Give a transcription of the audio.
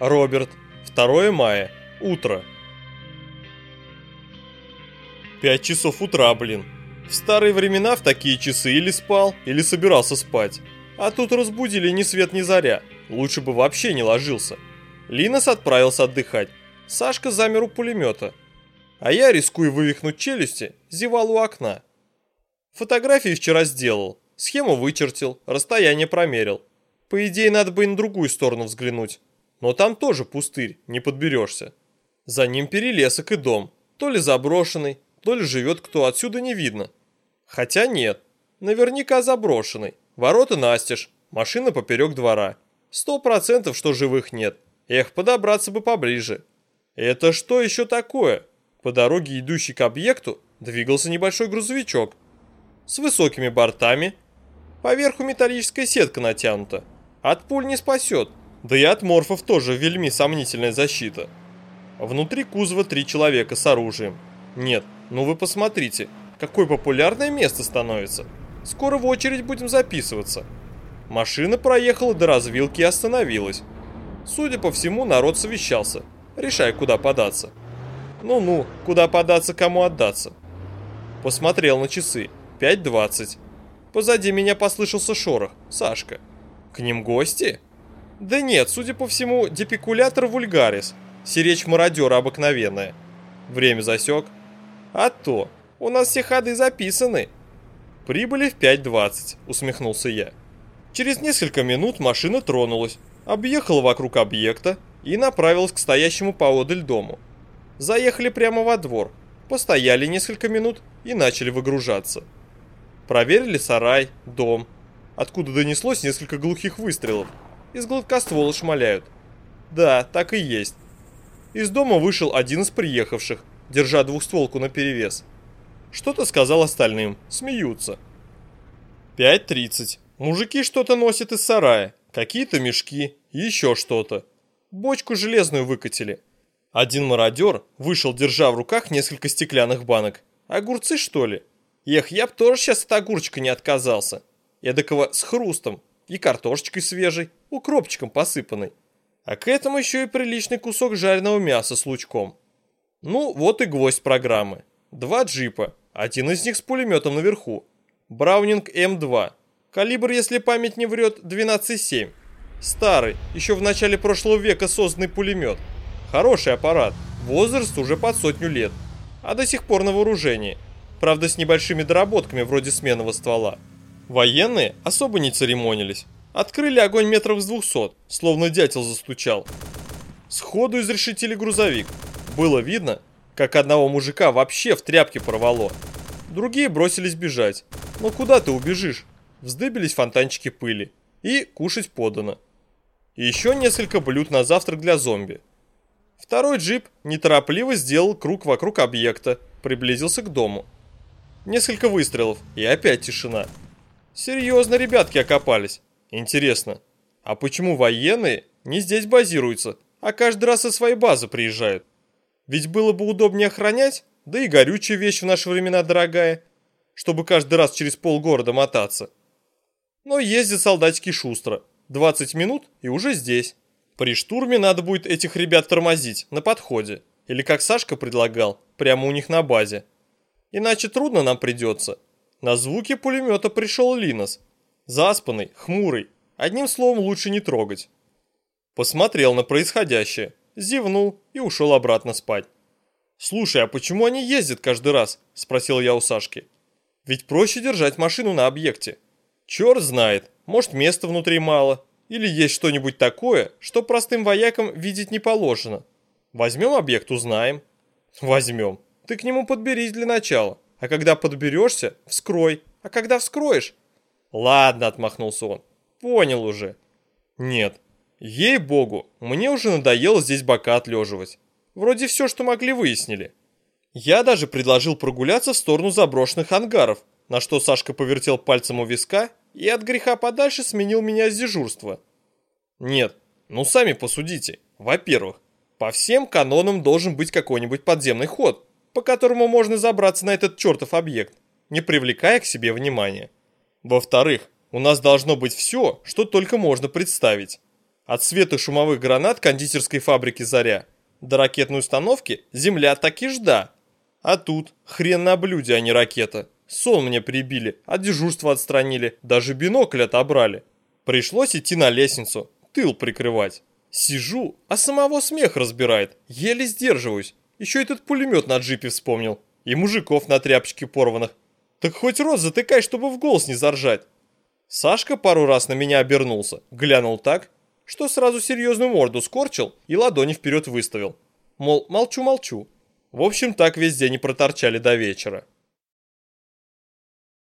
Роберт. 2 мая. Утро. 5 часов утра, блин. В старые времена в такие часы или спал, или собирался спать. А тут разбудили ни свет ни заря. Лучше бы вообще не ложился. Линос отправился отдыхать. Сашка замер у пулемета. А я, рискуя вывихнуть челюсти, зевал у окна. Фотографии вчера сделал, схему вычертил, расстояние промерил. По идее, надо бы и на другую сторону взглянуть. Но там тоже пустырь, не подберешься. За ним перелесок и дом. То ли заброшенный, то ли живет кто, отсюда не видно. Хотя нет, наверняка заброшенный. Ворота настежь, машина поперек двора. Сто процентов, что живых нет. Эх, подобраться бы поближе. Это что еще такое? По дороге, идущей к объекту, двигался небольшой грузовичок. С высокими бортами. Поверху металлическая сетка натянута. От пуль не спасет. Да и от морфов тоже вельми сомнительная защита. Внутри кузова три человека с оружием. Нет, ну вы посмотрите, какое популярное место становится. Скоро в очередь будем записываться. Машина проехала до развилки и остановилась. Судя по всему, народ совещался, решая, куда податься. Ну-ну, куда податься, кому отдаться. Посмотрел на часы. 5.20. Позади меня послышался шорох. Сашка. К ним гости? Да нет, судя по всему, депикулятор вульгарис. Сиречь мародера обыкновенная. Время засек. А то, у нас все ходы записаны. Прибыли в 5.20, усмехнулся я. Через несколько минут машина тронулась, объехала вокруг объекта и направилась к стоящему поодаль дому. Заехали прямо во двор, постояли несколько минут и начали выгружаться. Проверили сарай, дом, откуда донеслось несколько глухих выстрелов – из гладкоствола шмаляют. Да, так и есть. Из дома вышел один из приехавших, держа двухстволку наперевес. Что-то сказал остальным, смеются. 5.30. Мужики что-то носят из сарая, какие-то мешки, еще что-то. Бочку железную выкатили. Один мародер вышел, держа в руках несколько стеклянных банок. Огурцы, что ли? Эх, я б тоже сейчас от огурчика не отказался. Эдакого с хрустом и картошечкой свежей, укропчиком посыпанной. А к этому еще и приличный кусок жареного мяса с лучком. Ну, вот и гвоздь программы. Два джипа, один из них с пулеметом наверху. Браунинг М2. Калибр, если память не врет, 12,7. Старый, еще в начале прошлого века созданный пулемет. Хороший аппарат, возраст уже под сотню лет, а до сих пор на вооружении. Правда, с небольшими доработками вроде сменного ствола. Военные особо не церемонились. Открыли огонь метров с двухсот, словно дятел застучал. Сходу изрешетили грузовик. Было видно, как одного мужика вообще в тряпке порвало. Другие бросились бежать. Но куда ты убежишь? Вздыбились фонтанчики пыли. И кушать подано. И еще несколько блюд на завтрак для зомби. Второй джип неторопливо сделал круг вокруг объекта, приблизился к дому. Несколько выстрелов, и опять тишина. Серьезно ребятки окопались. Интересно, а почему военные не здесь базируются, а каждый раз со своей базы приезжают? Ведь было бы удобнее охранять, да и горючая вещь в наши времена дорогая, чтобы каждый раз через полгорода мотаться. Но ездят солдатики шустро, 20 минут и уже здесь. При штурме надо будет этих ребят тормозить на подходе, или как Сашка предлагал, прямо у них на базе. Иначе трудно нам придется. На звуки пулемета пришел Линос, Заспанный, хмурый, одним словом лучше не трогать. Посмотрел на происходящее, зевнул и ушел обратно спать. «Слушай, а почему они ездят каждый раз?» – спросил я у Сашки. «Ведь проще держать машину на объекте. Черт знает, может места внутри мало, или есть что-нибудь такое, что простым воякам видеть не положено. Возьмем объект, узнаем». «Возьмем. Ты к нему подберись для начала, а когда подберешься, вскрой, а когда вскроешь, «Ладно», — отмахнулся он, — «понял уже». «Нет, ей-богу, мне уже надоело здесь бока отлеживать. Вроде все, что могли, выяснили». Я даже предложил прогуляться в сторону заброшенных ангаров, на что Сашка повертел пальцем у виска и от греха подальше сменил меня с дежурства. Нет, ну сами посудите. Во-первых, по всем канонам должен быть какой-нибудь подземный ход, по которому можно забраться на этот чертов объект, не привлекая к себе внимания. Во-вторых, у нас должно быть все, что только можно представить. От света шумовых гранат кондитерской фабрики «Заря» до ракетной установки земля таки жда. А тут хрен на блюде, а не ракета. Сон мне прибили, от дежурства отстранили, даже бинокль отобрали. Пришлось идти на лестницу, тыл прикрывать. Сижу, а самого смех разбирает, еле сдерживаюсь. Еще этот пулемет на джипе вспомнил. И мужиков на тряпочке порванных. Так хоть рот затыкай, чтобы в голос не заржать. Сашка пару раз на меня обернулся, глянул так, что сразу серьезную морду скорчил и ладони вперед выставил. Мол, молчу-молчу. В общем, так весь день и проторчали до вечера.